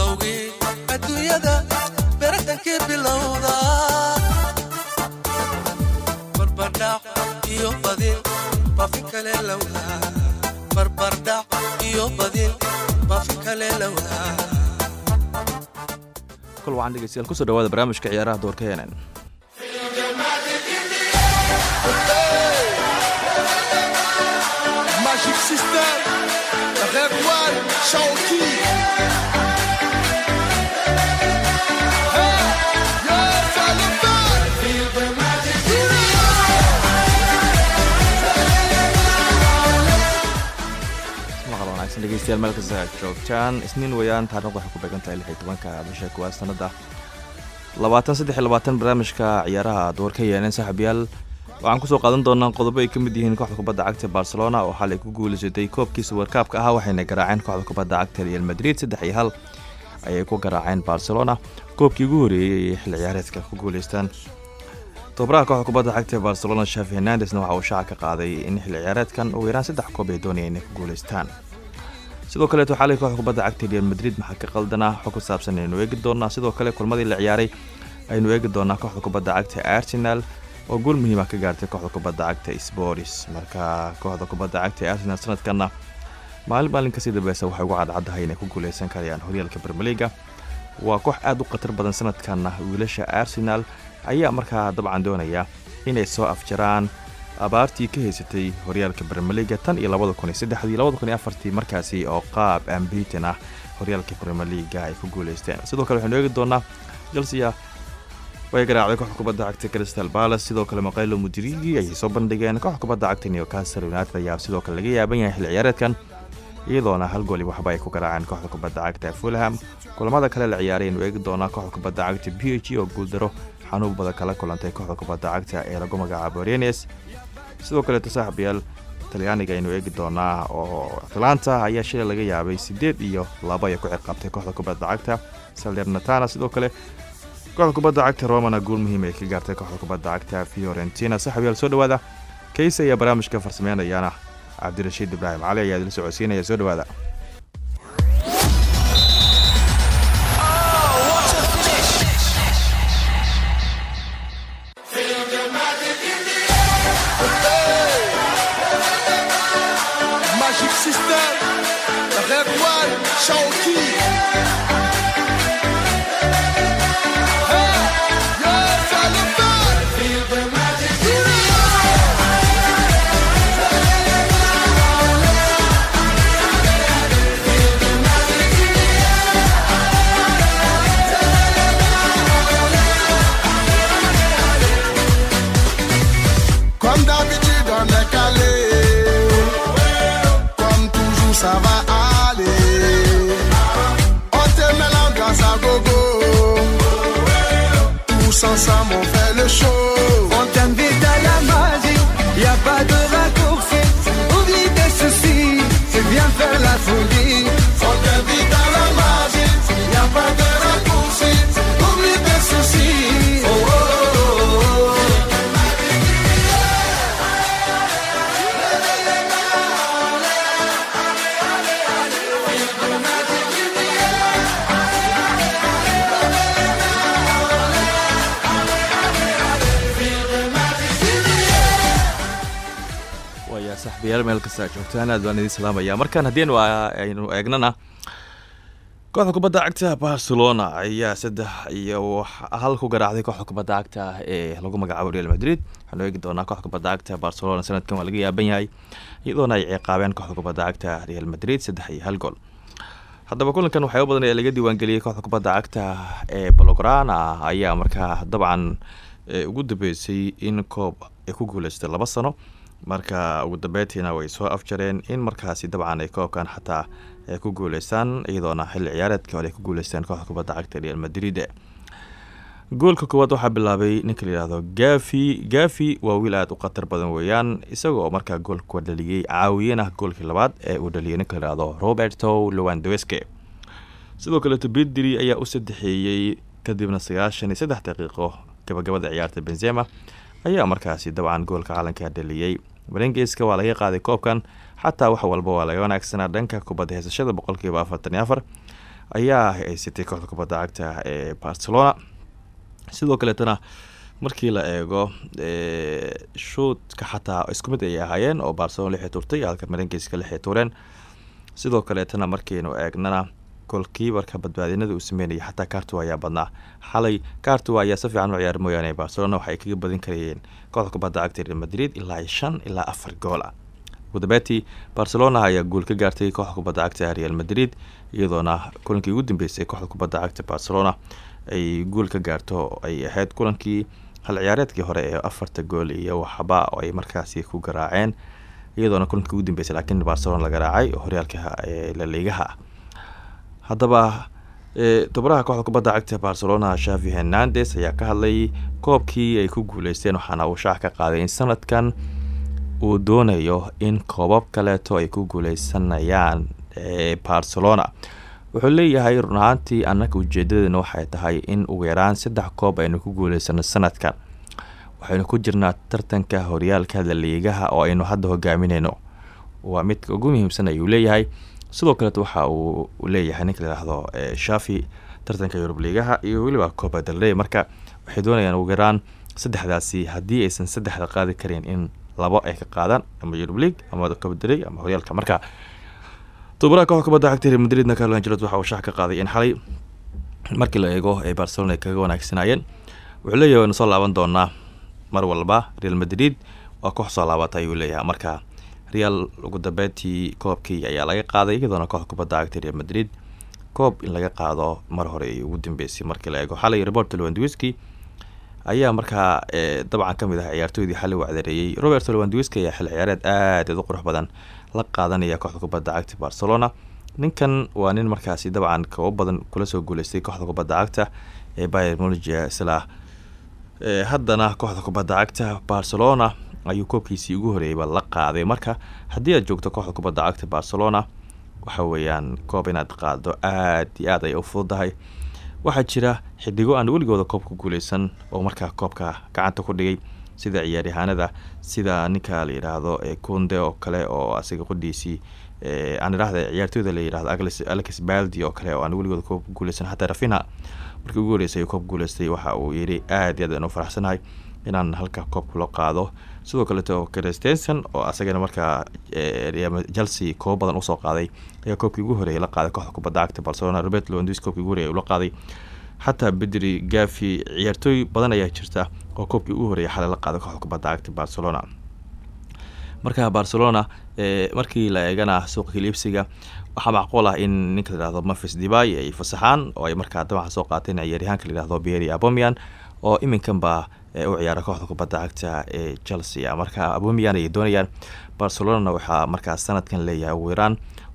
bilowgii adduunyada beratankii bilowda. Barbardhac iyo badin bafi kale lowdaa barbardhac iyo badin bafi kale lowdaa kol waxaan dhegeystayaal ku soo dhawaada barnaamijka ciyaaraha doorka heenan Magic System, Red One, wanaagsan dhegeystayaal meel kasta aad joogtaan. Isniin weeyaan taarikhda waxay ku beegan tahay lix iyo tobanka bisha kuwaad sanada labaatan saddex iyo labaatan barnaamijka ciyaaraha doorka yeenen saaxiibyaal waxaan ku soo qaadan doonaa qodobo ay ka mid yihiin kooxda kubadda cagta barcelona oo xalay ku guuleysatay koobkiisa warkaabka ahaa waxayna garaaceen kooxda kubadda cagta real madrid. Saddex iyo hal ayay ku garaaceen barcelona. Koobkii ugu horeeyey ay xil ciyaareedka ku guuleystaan. Tobaraha kooxda kubadda cagta barcelona shafi hernandesna waxa uu shaaca ka qaaday in xil ciyaareedkan ugu yaraan saddex koob ay doonayeen inay ku guuleystaan sidoo kaleeto xalay kooxda kubadda cagta real madrid maxaa ka qaldanaa? Xog ku saabsan aynu eegi doonaa sidoo kale kulmadii la ciyaaray aynu eegi doonaa kooxda kubadda cagta arsenal oo guul muhiima ka gaartay kooxda kubadda cagta sporis marka kooxda kubadda cagta arsenal sanadkanna maalin maalin ka sii dambeysa waxay ugu cadcaddahay inay ku guuleysan karayaan horyaalka bermeliga waa koox aada u khatar badan sanadkanna wiilasha arsenal ayaa markaa dabcan doonaya inay soo afjaraan abaartii ka haysatay horyaalka bermeliga tan iyo afartii markaasi oo qaab ambitin ah horyaalka bermeliga ay ku guuleysteen. Sidoo kale waxaynu eegi doonaa chelsea way garaacday kooxda kubadda cagta crystal palace sidoo kale maqaylo mudirigi ayay soo bandhigeen kooxda kubadda cagta newcastle united ayaa sidoo kale laga yaaban yahay xil ciyaareedkan iyadoona hal gooli waxba ay ku garaaceen kooxda kubadda cagta fulham. Kulamada kale la ciyaaray aynu eegi doonaa kooxda kubadda cagta b h oo guuldaro xanuun badan kala kulantay kooxda kubadda cagta ee lagu magacaabo renes sidoo kaleeto saaxibayaal talyaaniga aynu eegi doonaa oo atlanta ayaa shilay laga yaabay sideed iyo laba ay ku ciqaabtay kooxda kubadda cagta. Salernatana sidoo kale kooxda kubadda cagta romana guul muhiim ay ka gaartay kooxda kubadda cagta fiorentina. Saaxibayaal soo dhawaada kayse ayaa barnaamijka farsameynayaana cabdirashiid ibraahim cali ayaa idila socodsiinaya. Soo dhawaada saaxibayaal meel kasta aad joogtaan aad baan idin salaamaya markaan haddiinu aynu eegnana kooxda kubadda cagta barcelona ayaa saddex iyo hal ku garaacday kooxda kubadda cagta ee lagu magacaabo real madrid. Waxaanu eegi doonaa kooxda kubadda cagta barcelona sanadkan waa laga yaaban yahay iyadoona ay ciqaabeen kooxda kubadda cagta real madrid saddex iyo hal gool. Haddaba kulankan waxyaaba badan ee laga diiwaangeliyey kooxda kubadda cagta ee balograna ayaa markaa dabcan ugu dambeysay in koob ay ku guuleystay laba sano marka ugu dambeyntiina way soo afjareen in markaasi dabcan ay koobkan xataa ay ku guuleystaan iyadoona xilli ciyaareedka hore ay ku guuleystaan kooxda kubadda cagta real madrid. Goolka koowaad waxaa bilaabay ninka la yihahdo gafi gafi waa wiil aada u khatar badan weeyaan isaga oo markaa goolka dhaliyey caawiyana goolkii labaad ee uu dhaliyay ninka la yihahdo roberto lowandoweske sidoo kaleeto bidri ayaa u sadexeeyey kadibna sagaashan iyo saddex daqiiqo gabagabada ciyaarta benzema. Ayaa markaasi dabcan goolka calanka dhaliyey barengeska waa laga qaaday koobkan xataa wax walba waa laga wanaagsanaa dhanka kubadda heysashada boqolkiiba afartan iyo afar ayaa haysatay kooxda kubadda cagta ee barcelona. Sidoo kaleetana markii la eego shuudka xataa isku mid ayay ahaayeen oo barcelona lixay turtay halka marankiiska lixay tureen. Sidoo kaleetana markiinu eegnana golkiibarka badbaadinada uu sameynaya xataa cartua ayaa badnaa. Xalay cartua ayaa si fiican u ciyaar mooyaane barcelona waxay kaga badin karayeen kooxda kubadda cagta real madrid ilaa shan ilaa afar gool ah. Ugudabeetii barcelona ayaa guul ka gaartay kooxda kubadda cagta real madrid iyadoona kulankii ugu dambeysay kooxda kubadda cagta barcelona. Ay guul ka gaarto ay ahayd kulankii hal ciyaareedkii hore ee afarta gool iyo waxba oo ay markaasi ku garaaceen iyadoona kulankii ugu dambeysay laakiin barcelona la garaacay horyaalka laliigaha ah haddaba tobaraha kooxda kubadda cagta barcelona shavi hernandes ayaa ka hadlay koobkii ay ku guuleysteen waxaana uu shaax ka qaaday in sanadkan uu doonayo in koobab kaleeto ay ku guuleysanayaan barcelona. Wuxuu leeyahay run ahaantii annaga ujeedadeena waxay tahay in ugu yaraan saddex koob aynu ku guuleysano sanadkan waxaynu ku jirnaa tartanka horyaalka laliigaha oo aynu hadda hogaamineyno waa midka ugu muhiimsan ayuu leeyahay sidoo kaleeto waxa uu leeyahay ninka layihaahdo shafi tartanka yurub liigaha iyo weliba coba dalrey marka waxay doonayaan ugu yaraan saddexdaasi haddii aysan saddexda qaadi karin in labo ay ka qaadaan ama yurub league ama coba dalrey ama horyaalka marka tobaraha kooxda kubadda madridna carlo angelot waxa uu shax ka qaaday in xalay markii la eego ee barcelona ay kaga wanaagsanaayeen wuxuu leeyahay waynu soo laaban doonaa mar walba real madrid waa koox soo laabata ayuu leeyahay. Marka real ugu dambeyntii koobkii ayaa laga qaaday iyadoona kooxda kubadda cagta real madrid. Koob in laga qaado mar hore ay ugu dambeysay markii la eego xalay robert lewandwiski ayaa markaa dabcan ka mid ah ciyaartooydii xalay u cadareeyey robert ayaa xil ciyaareed aad u qurux badan la qaadanaya kooxda kubadda cagta barcelona. Ninkan waa nin markaasi dabcan koobo badan kula soo guuleystay kooxda kubadda cagta ee bayer muligia isla haddana kooxda kubadda cagta barcelona ayuu koobkiisii ugu horeeyeyba la qaaday. Marka haddii aad joogto kooxda kubadda cagta barcelona waxa weeyaan koob inaad qaado aad iyo aad ay u fududahay. Waxaa jira xidigo aan weligooda koob ku guuleysan oo markaa koobka gacanta ku dhigay sida ciyaaryahaanada sida ninka la yidhaahdo kunde oo kale oo asiga qudhiisii aan idhaahda ciyaartooyda la yidhahdo alex baldi oo kale oo aan weligooda koob ku guuleysan xataa rafina markii ugu horeysay koob guuleystay waxa uu yidhi aad iyo aad aan u faraxsanahay inaan halka koobka loo qaado sidoo kaleeto christensen oo asagana markaa chelsea koob badan u soo qaaday ayaa koobkii ugu horeeyay la qaaday kooxda kubadda cagta barcelona. Robert lewandis koobkii ugu horeeyay ula qaaday. Xataa bedri gafi ciyaartooy badan ayaa jirta oo koobkii ugu horeeyay xalay la qaaday kooxda kubadda cagta barcelona. Marka barcelona markii la eegana suuqa kiliibsiga waxaa macquul ah in ninka layihahdo memphis debay ay fasaxaan oo ay markaa dabcan soo qaateen ciyaaryahaanka layihahdo beri abomian oo iminkanba u ciyaara kooxda kubadda cagta ee chelsea. Marka abomian ayay doonayaan barcelonana waxaa markaa sanadkan leeyahay ugu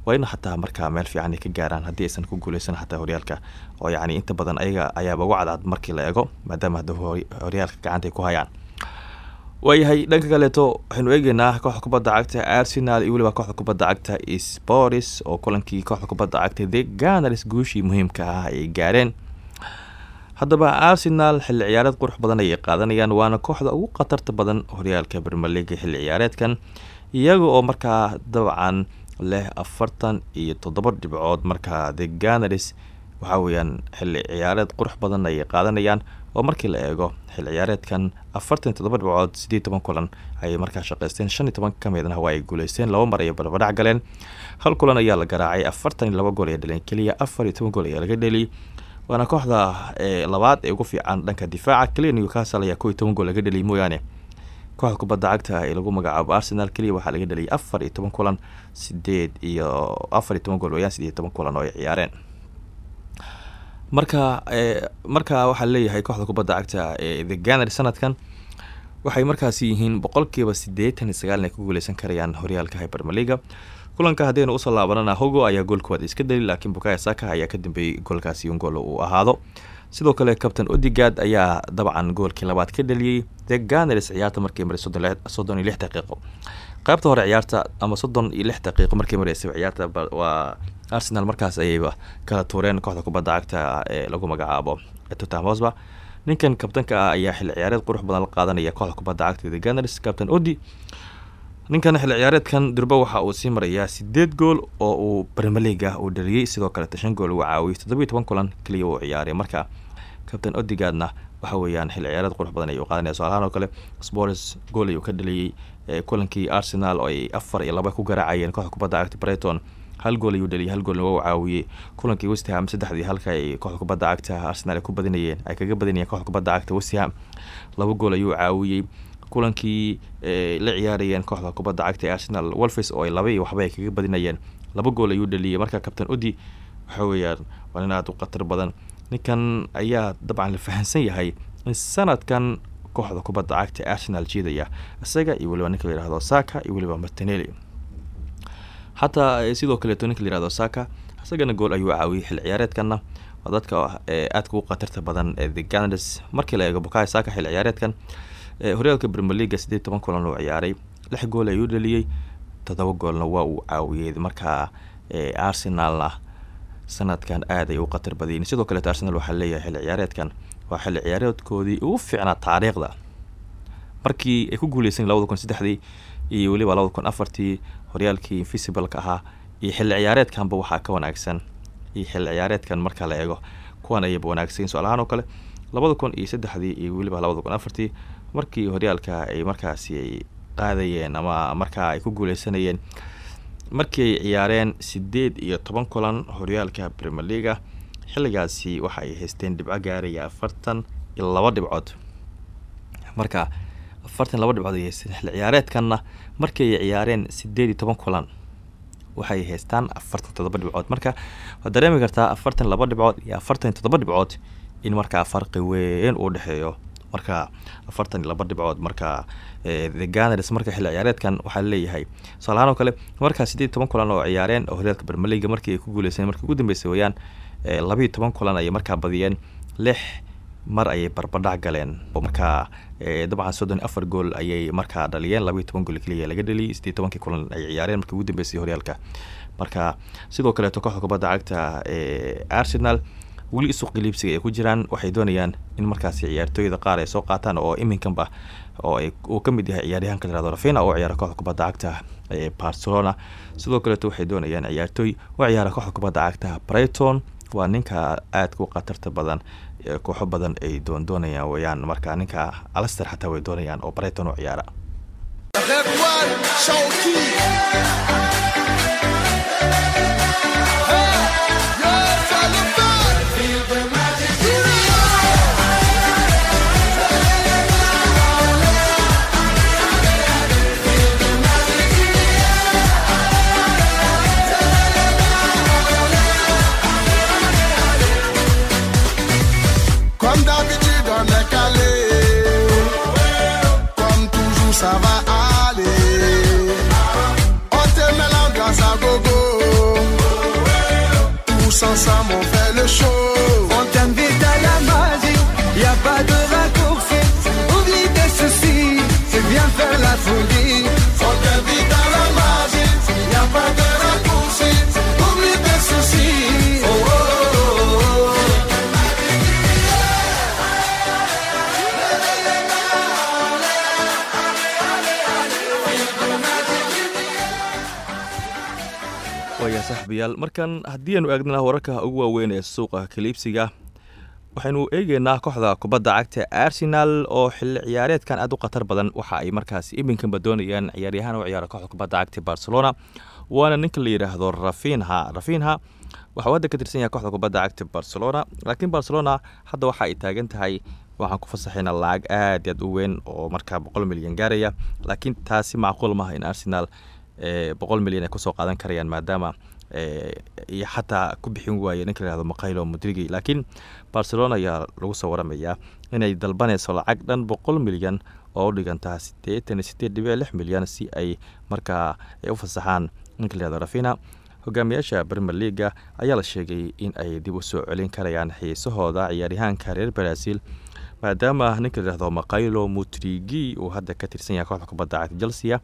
waa in xataa markaa meel fiican ay ka gaaraan haddii aysan ku guuleysan xataa horyaalka. Oo yacni inta badan ayaga ayaaba ugu cadcad markii la eego maadaama horyaalka gacanta ay ku hayaan. Waayahay dhanka kaleeto waxaynu eegeynaa kooxda kubadda cagta arsenal iyo weliba kooxda kubadda cagta sporis oo kulankii kooxda kubadda cagta the ganars guushii muhiimka ah ay gaareen haddaba arsenal xilli ciyaareed qurux badan ayay qaadanayaan waana kooxda ugu khatarta badan horyaalka bermer leaga xilli ciyaareedkan iyaga oo markaa dabcan leh afartan iyo toddoba dhibcood markaa the ganars waxaa weeyaan xilli ciyaareed qurux badan ayay qaadanayaan oo markii la eego xil ciyaareedkan afartan iyo toddoba dhibcood sideed toban kulan ayay markaa shaqeysteen shan iyo toban ka midna waa ay guuleysteen laba mar ayay barbadhac galeen. Hal kulan ayaa la garaacay afartan iyo laba gool ay dhaleen keliya afar iyo toban gool ayaa laga dheliyay waana kooxda labaad ee ugu fiican dhanka difaaca. Keliya newcastle ayaa kow iyo toban gool laga dheliyay mooyaane. Kooxda kubadda cagta ee lagu magacaabo arsenal keliya waxaa laga dheliyay afar iyo toban kulan sideed iyo afar iyo toban gool wayaan sideed toban kulan oo ay ciyaareen. Marka marka waxaa leeyahay kooxda kubadda cagta ee the ganar sanadkan waxay markaasi yihiin boqolkiiba siddeetan iyo sagaal ku guuleysan karayaan horyaalka hybermaliga kulanka haddaynu u soo laabanana hogo ayaa gool koowaad iska deli laakiin bukaya saka ayaa ka dambeeyey goolkaasi un gool uu ahaado. Sidoo kale captain odigad ayaa dabcan goolkii labaad ka dheliyey the ganars ciyaarta markii maray soddon iyo lix daqiiqo. Qaybta hore ciyaarta ama soddon iyo lix daqiiqo markii mareysay ciyaarta waa arsenal markaas ayayba kala tuureen kooxda kubadda cagta ee lagu magacaabo tottenham hotspur. Ninkan kabtanka ah ayaa xilli ciyaareed qurux badan la qaadanaya kooxda kubadda cagta the gunners. Captain odi ninkan xilli ciyaareedkan durba waxa uu sii marayaa sideed gool oo uu bremeliga uu dhaliyey sidoo kaleto shan gool uu caawiyey toddobiyo toban kulan keliya uu ciyaaray marka kabtain odigaadna waxa weeyaan xilli ciyaareed qurux badan ayuu qaadanaya. Soalahaan oo kale spors gool ayuu ka dhaliyey kulankii arsenal oo ay afar iyo laba ku garaacayeen kooxda kubadda cagta brighton. Hal gool ayuu dhaliyay hal goolna waa caawiyey kulankii westham saddexdii halka ay kooxda kubadda cagta arsenal ay ku badinayeen ay kaga badinayeen kooxda kubadda cagta westham laba gool ayuu caawiyey kulankii la ciyaarayeen kooxda kubadda cagta ee arsenal. Wolfes oo ay laba iyo waxba ay kaga badinayeen. Laba gool ayuu dhaliyey marka kabtain odi waxa weeyaan waa nin aada u khatar badan. Ninkan ayaa dabcan la fahamsan yahay in sanadkan kooxda kubadda cagta ee arsenal jiidaya. Isaga iyo weliba ninka la saka iyo weliba martinelli. Xataa sidoo kaleeto ninka la saka isagana gool ayuu caawiyey xil ciyaareedkanna. Dadka aadka ugu khatarta badan ee the ganades markii la eego bukayo saka xil ciyaareedkan horyaalka premier leaga siddeed toban kulan uu ciyaaray. Lix gool ayuu dhaliyey toddoba goolna waa uu caawiyey markaa arsenalna sanadkan aad ay u khatar badayin sidoo kaleeto arsenal waxaa leeyahay xilli ciyaareedkan. Waa xilli ciyaareedkoodii ugu fiicnaa taariikhda. Markii ay ku guuleysan labada iyo weliba labada kun afartii horyaalkii invisibleka ahaa iyo xilli ciyaareedkanba waxaa ka wanaagsan. Iyo xilli ciyaareedkan marka la eego kuwan ayaba wanaagsan. Su'aalahaan oo kale labada kun iyo saddexdii iyo weliba labada kun afartii markii horyaalka ay markaasi ay qaadayeen ama markaa ay ku guuleysanayeen markii ay ciyaareen sideed iyo toban kulan horyaalka premier leaga xilligaasi waxa ay haysteen dhibco gaaraya afartan iyo laba dhibcood. Marka afartan laba dhibcood ay haysteen xilli ciyaareedkanna markii ay ciyaareen sideed iyo toban kulan waxay haystaan afartan toddoba dhibcood. Marka waad dareemi kartaa afartan laba dhibcood iyo afartan iyo toddoba dhibcood in markaa farqi weyn uu dhexeeyo marka afartan iyo laba dhibcood marka the ganars marka xilli ciyaareedkan waxaa leeyahay. Oo kale markaa sideed toban kulan oo ciyaareen oo horyaalka bermeliga markii ay ku guuleyseen markii ugu dambeysay weyaan toban kulan ayay markaa badiyeen. Lix mar ayay barbadhac galeen. Markaa dabcan soddon afar gool ayay markaa dhaliyeen. Labayo toban gool keliya laga dhaliyay sideed tobankii kulan ay ciyaareen markii ugu dambeysay horyaalka. Marka sidoo kaleeto kooxda kubadda cagta arsenal weli isuq ay ku jiraan waxay doonayaan in markaasi ciyaartooyda qaar ay soo qaataan oo iminkanba oo uu ka mid yahay ciyaaryahanka layirahdo rafina oo ciyaara kooxda kubadda cagta ee barcelona. Sidoo kaleeto waxay doonayaan ciyaartooy oo ciyaara kooxda kubadda cagta. Brighton waa ninka aadka u khatarta badan kooxo badan ay doon doonayaan weyaan marka ninka alaster xataa way doonayaan oo brighton oo ciyaara saaxiibayaal markan haddii aanu eegnana wararka ugu waaweyn ee suuqa kaliibsiga waxaynu eegeynaa kooxda kubadda cagta arsenal oo xilli ciyaareedkan aad u khatar badan. Waxa ay markaas iminkanba doonayaan ciyaaryahaan u ciyaara kooxda kubadda cagta barcelona waana ninka la yidhaahdo rafinha. Rafinha waxau hadda ka tirsan yahay kooxda kubadda cagta barcelona laakiin barcelona hadda waxa ay taagan tahay waxaan ku fasaxayna lacag aad aad u weyn oo markaa boqol milyan gaaraya laakiin taasi macquul maaha in arsenal boqol milyan ay ku soo qaadan karayaan maadaama iyo xataa ku bixin waaye ninka la yihahdo maqaylo mudrigi laakiin barcelona ayaa lagu soo waramayaa inay dalbanayso lacag dhan boqol milyan oo u dhigantaa siddeetan iyo sideed dhibic lix milyan si ay markaa u fasaxaan ninka la yihahdo rafina hogaamiyaasha premier leaga ayaa la sheegay in ay dib u soo celin karayaan xiisahooda ciyaaryahaanka reer brazil maadaama ninka la yihahdo maqaylo mutrigi uu hadda ka tirsan yahay kooxda kubadda cagta chelsea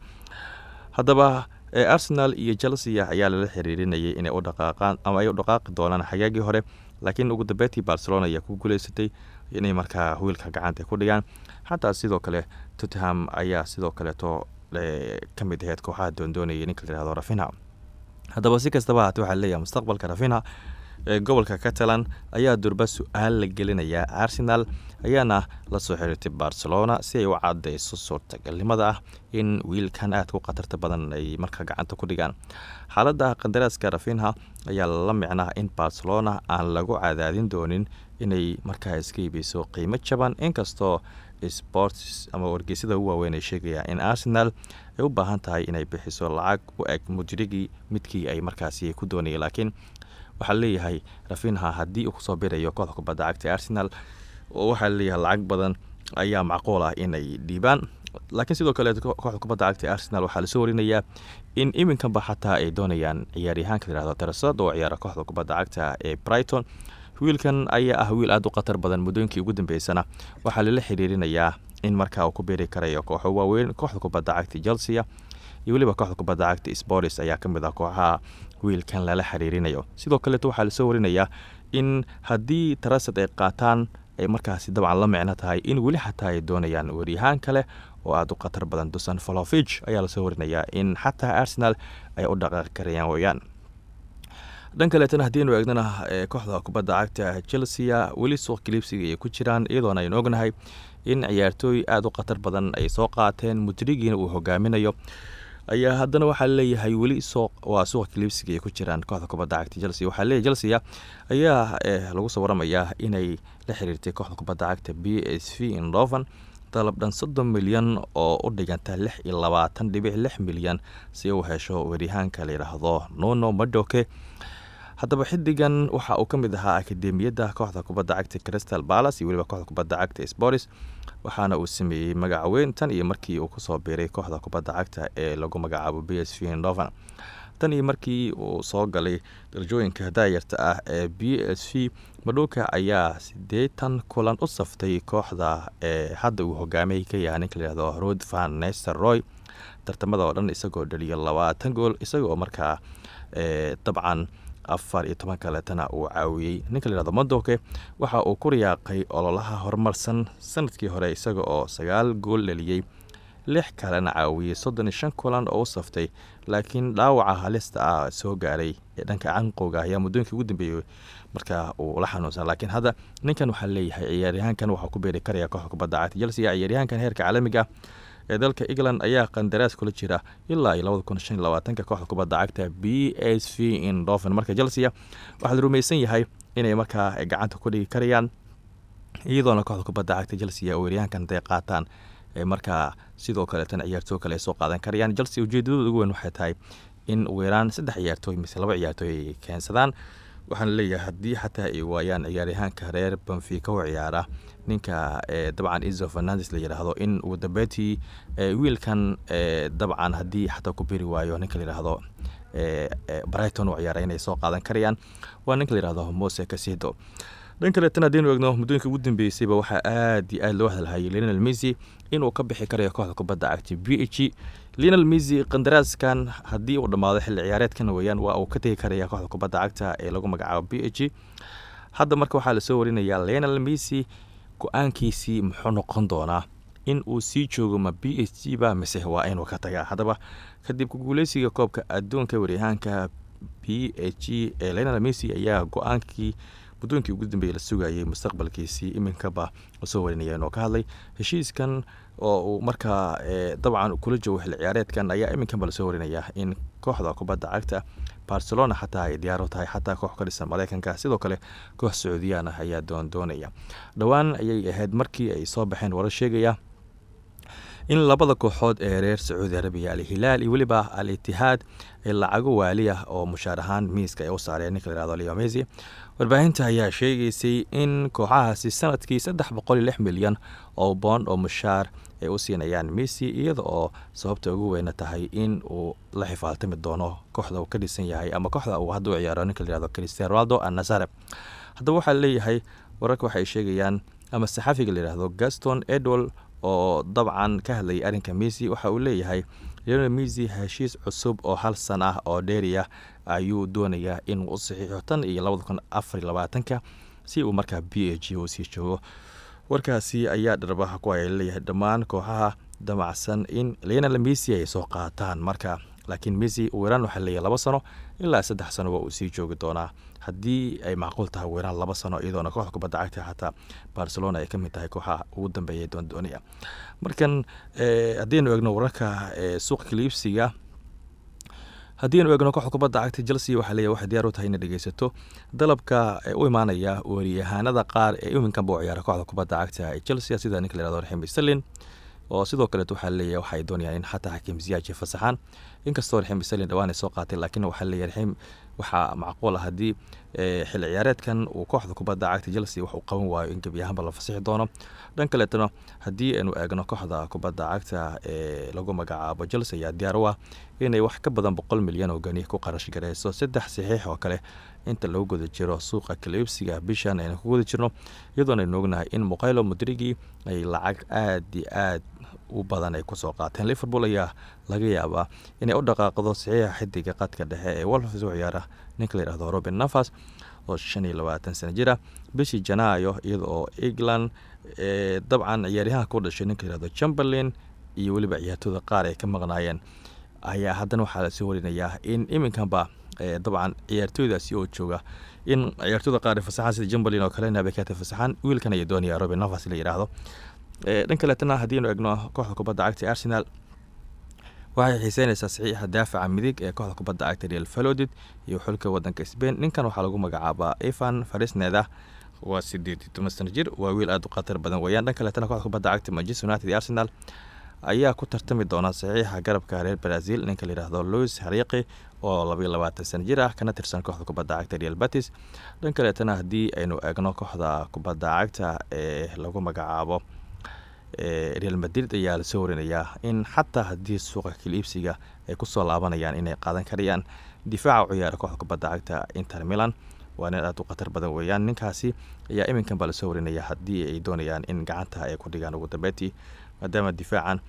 haddaba arsenal iyo chelsea ayaa lala xiriirinayay inay u dhaqaaqaan ama ay u dhaqaaqi doonaan xagaagii hore laakiin ugu dambeyntii barcelona ayaa ku guuleysatay inay markaa wiilka gacanta ku dhigaan. Xataa sidoo kale tottenham ayaa sidoo kaleeto ka mid aheyd kooxaha doondoonaya ninka la yihahdo rafina haddaba si kastaba haatee waxaa leeyahay mustaqbalka rafina ee gobolka catalan ayaa durba su'aal la gelinayaa arsenal ayaana la soo xiriirtay barcelona si ay u cadeyso suurtagalnimada ah in wiilkan aadka u khatarta badan ay markaa gacanta ku dhigaan. Xaaladda qandaraaska rafinha ayaa la micnaa in barcelona aan lagu cadaadin doonin inay markaa iska iibeyso qiimo jaban. Inkastoo sports ama wargeysyada ugu waaweyn ay sheegayaan in arsenal ay u baahan tahay inay bixiso lacag u eg mujrigii midkii ay markaasi ku doonayay laakiin waxaa leeyahay rafinha haddii uu ku soo birayo kooxda kubadda cagta arsenal waxaa leeyahay lacag badan ayaa macquul ah inay dhiibaan. Laakiin sidoo kale kooxda kubadda cagta arsenal waxaa la soo warinayaa in iminkanba xataa ay doonayaan ciyaaryahaanka layihahdo teresad oo ciyaara kooxda kubadda cagta ee brighton. Wiilkan ayaa ah wiil aada u khatar badan muddooyinkii ugu dambeysana waxaa lala xiriirinayaa in markaa uu ku beeri karayo kooxo waaweyn kooxda kubadda cagta chelsea iyo weliba kooxda kubadda cagta sports ayaa ka mid ah kooxaha wiilkan lala xiriirinayo. Sidoo kaleeto waxaa la soo warinayaa in haddii tarasad ay qaataan ay markaasi dabcan la micno tahay in weli xataa ay doonayaan waryahaan kale oo aada u khatar badan dusan folovig ayaa la soo warinayaa in xataa arsenal ay u dhaqaaqi karayaan weyaan dhan kaleetana haddiinu eegnana kooxda kubadda cagta chelsea weli suuq kaliibsiga ay ku jiraan iyadoona aynu ognahay in ciyaartooy aada u khatar badan ay soo qaateen. Mudrigiina uu hogaaminayo ayaa haddana waxaa leeyahay weli waa suuqa kaliibsiga ay ku jiraan kooxda kubadda cagta chelsea. Waxaa leeyahy chelsea ayaa lagu soo waramayaa inay la xiriirtay kooxda kubadda cagta b s v indovan dalab dhan soddon milyan oo u dhiganta lix iyo labaatan dhibic lix milyan si u hesho waryahaanka la yidhaahdo nuno madoke haddaba xidigan waxa uu ka mid ahaa akademiyadda kooxda kubadda cagta crystal balas iyo weliba kooxda kubadda cagta sports waxaana uu sameeyey magac tan iyo markii uu ku soo biiray kooxda kubadda cagta ee lagu magacaabo b s v indovan tan iyo markii uu soo galay darajooyinka daayarta ah ee b s v madhuuka ayaa siddeetan kulan u saftay kooxda ee hadda uu hogaamiyay ka yahay ninka layihahdo rod van nester roy tartamada oo dhan isagoo dhaliya labaatan gool isagaoo markaa dabcan afar iyo toban kaleetana uu caawiyey. Ninka layihahdo madoke waxa uu ku riyaaqay ololaha horumarsan sannadkii hore isaga oo sagaal gool dhaliyey lix kalena caawiyey soddon iyo shan kulan oo u saftay laakiin dhaawaca halista ah soo gaaray ee dhanka canqowga ayaa muddooyinkii ugu dambeeyey markaa uu la xanuunsan. Laakiin hadda ninkan waxaa leeyahay ciyaaryahaankan waxaa ku beeri karaya kooxda kubadda cagta chelsea ciyaaryahaankan heerka caalamiga ee dalka england ayaa qandaraas kula jira ilaa iyo kooxda kubadda cagta b s v indoven marka chelsea waxaa la rumaysan yahay inay markaa gacanta ku dhigi karayaan iyadoona kooxda kubadda cagta chelsea weeryahankan haday qaataan markaa sidoo kaleetana ciyaartoo kale soo qaadan karayaan. Chelsea ujeedadooda ugu weyn waxay tahay in weeraan saddex ciyaartooy mise laba ciyaartooy ay keensadaan. Waxaana leeyahay haddii xataa ay waayaan ciyaaryahaanka reer benfica u ciyaara ninka dabcan iso fernandes la yidhaahdo in ugu dambeyntii wiilkan dabcan haddii xataa ku biri waayo ninka la yidhaahdo brighton u ciyaara inay soo qaadan karayaan. Waa ninka la yihahdo mose casido dhan kaleetana haddiinu eegno muddooyinka ugu dambeysayba waxaa aad iyo aad loo hadalhayay lionel messi inuu ka bixi karayo kooxda kubadda cagta b h g lionel messi qandaraaskan haddii uu dhammaado xilli ciyaareedkan weeyaan waa uu ka tegi karaya kooxda kubadda cagta ee lagu magacaabo b h g hadda marka waxaa la soo warinayaa lionel messi go'aankiisii muxuu noqon doonaa in uu sii joogo ma b h g ba mise waa inuu ka tagaa. Haddaba kadib kuguuleysiga koobka adduunka waryahaanka b h g ee lionel messi ayaa go'aankii muddooyinkii ugu dambeeyey la sugayay mustaqbalkiisii iminkaba la soo warinaya inuu ka hadlay heshiiskan oo uu markaa dabcan kula joogo xilli ciyaareedkan ayaa iminkanba la soo warinaya in kooxda kubadda cagta barcelona xataa ay diyaar u tahay xataa koox ka dhisan mareykanka sidoo kale koox sacuudiyaan ah ayaa doondoonaya dhowaan ayay ahayd markii ay soo baxeen warar sheegaya in labada kooxood ee reer sacuudi arabiya alhilaal iyo weliba al itihaad ay lacago waali ah oo mushaar ahaan miiska ay u saareen. Ninka layihahdo leo messi warbaahinta ayaa sheegaysay in kooxahaasi sannadkii saddex boqol lix milyan oo boond oo mushaar ay u siinayaan messi iyada oo sababta ugu weyna tahay in uu la xifaaltami doono kooxda uu ka dhisan yahay ama kooxda uu hadda u ciyaaro ninka layihahdo cristian ronaldo anazare haddaba waxaa leeyahay wararka waxay sheegayaan ama saxaafiga layihahdo gaston edwal oo dabcan ka hadlayay arrinka messi waxa uu leeyahay lionel messi heshiis cusub oo hal san ah oo dheeri ayuu doonayaa inuu u saxiixo tan iyo labada kun afar labaatanka si uu markaa b h g uu sii joogo. Warkaasi ayaa dharbaha ku ay leeyahay dhammaan kooxaha damacsan in lionel messi ay soo qaataan marka laakiin messi weeraan waxaa leeyahay laba sano ilaa saddex sano waa uu sii joogi doonaa. Haddii ay macquul tahay weeraan laba sano iyadoona kooxda kubadda cagta xataa barcelona ay ka mid tahay kooxaha ugu dambeeya doondooniya markan haddaynu eegno wararka suuqa kaliibsiga haddiinu eegno kooxda kubadda cagta chelsea waxaa leeyahy waxay diyaar u tahay inay dhegeysato dalabka u imaanaya wariyahaanada qaar ee iminkanba u ciyaara kooxda kubadda cagta ee chelsea sida ninka la yhahdo raxim sterlin oo sidoo kaleet waxaa leeyahay waxay doonayaan in xataa xakiim ziyaaji fasaxaan. Inkastoo raxim sterlin dhawaan ay soo qaatay laakiin waxaa leeyahay raxim waxaa macquul ah haddii xilli ciyaareedkan uu kooxda kubadda cagta chelsea wax uu qaban waayo in gebi ahaanba la fasixi doono. Dhan kaleetana haddii aynu eegno kooxda kubadda cagta ee lagu magacaabo chelsea ayaa diyaar u ah inay wax ka badan boqol milyan oo ganiya ku qarash gareyso saddex saxiix oo kale inta lagu guda jiro suuqa kaliibsiga bishan aynu ku guda jirno iyadoon aynu ognahay in muqaylo mudrigi ay lacag aad iyo aad u badan ay ku soo qaateen. Liverpool ayaa laga yaabaa inay u dhaqaaqdo saxiixa xidiga qadka dhexe ee wolfs u ciyaara ninka la yihahdo robin nafas oo shan iyo labaatan sana jira. Bishii janaayo iyada england dabcan ciyaaryahanka ku dhashay ninka la yihahdo iyo weliba ciyaartooda qaar ay ka maqnaayeen. Ayaa haddana waxaa la soo warinayaa in iminkanba dabcan ciyaartooydaasi oo jooga in ciyaartooyda qaar fasaxaan sida jumberlin oo kale nabekata fasaxaan wiilkan ayaa doonaya robin nafas la yidhaahdo dhan kaleetana haddiinu egno kooxda kubadda cagta arsenal. Waxay xiiseynaysaa saxiixa daafaca midig ee kooxda kubadda cagta real falodid iyo xulka wadanka sbain ninkan waxaa lagu magacaabaa evan farisneda waa sideed toban sana jir waa wiil aada u khatar badan weeyaan. Dhan kaleetana kooxda kubadda cagta manchester united iyo arsenal ayaa ku tartami doona saxiixa garabka reer brazil. Ninka layidhaahdo louis hariiqi oo labayo labaatan sana jir ah kana tirsan kooxda kubadda cagta real batis dhan kaleetana haddii aynu eegno kooxda kubadda cagta ee lagu magacaabo real madrid ayaa la soo warinayaa in xataa haddii suuqa kaliibsiga ay ku soo laabanayaan inay qaadan karayaan difaaca ciyaara kooxda kubadda cagta inter milan. Waa nin aad u khatar badan weeyaan. Ninkaasi ayaa iminkan baa la soo warinaya haddii ay doonayaan in gacanta ay ku dhigaan ugu dambeyntii maadaama difaacan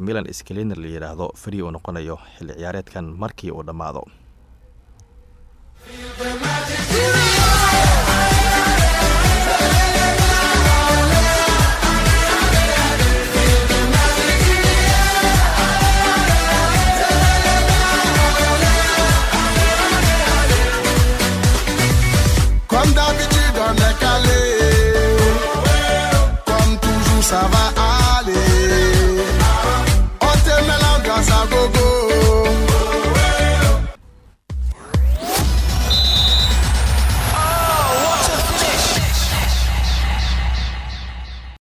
milan scaliner la yidhaahdo fari uu noqonayo xilli ciyaareedkan markii uu dhammaado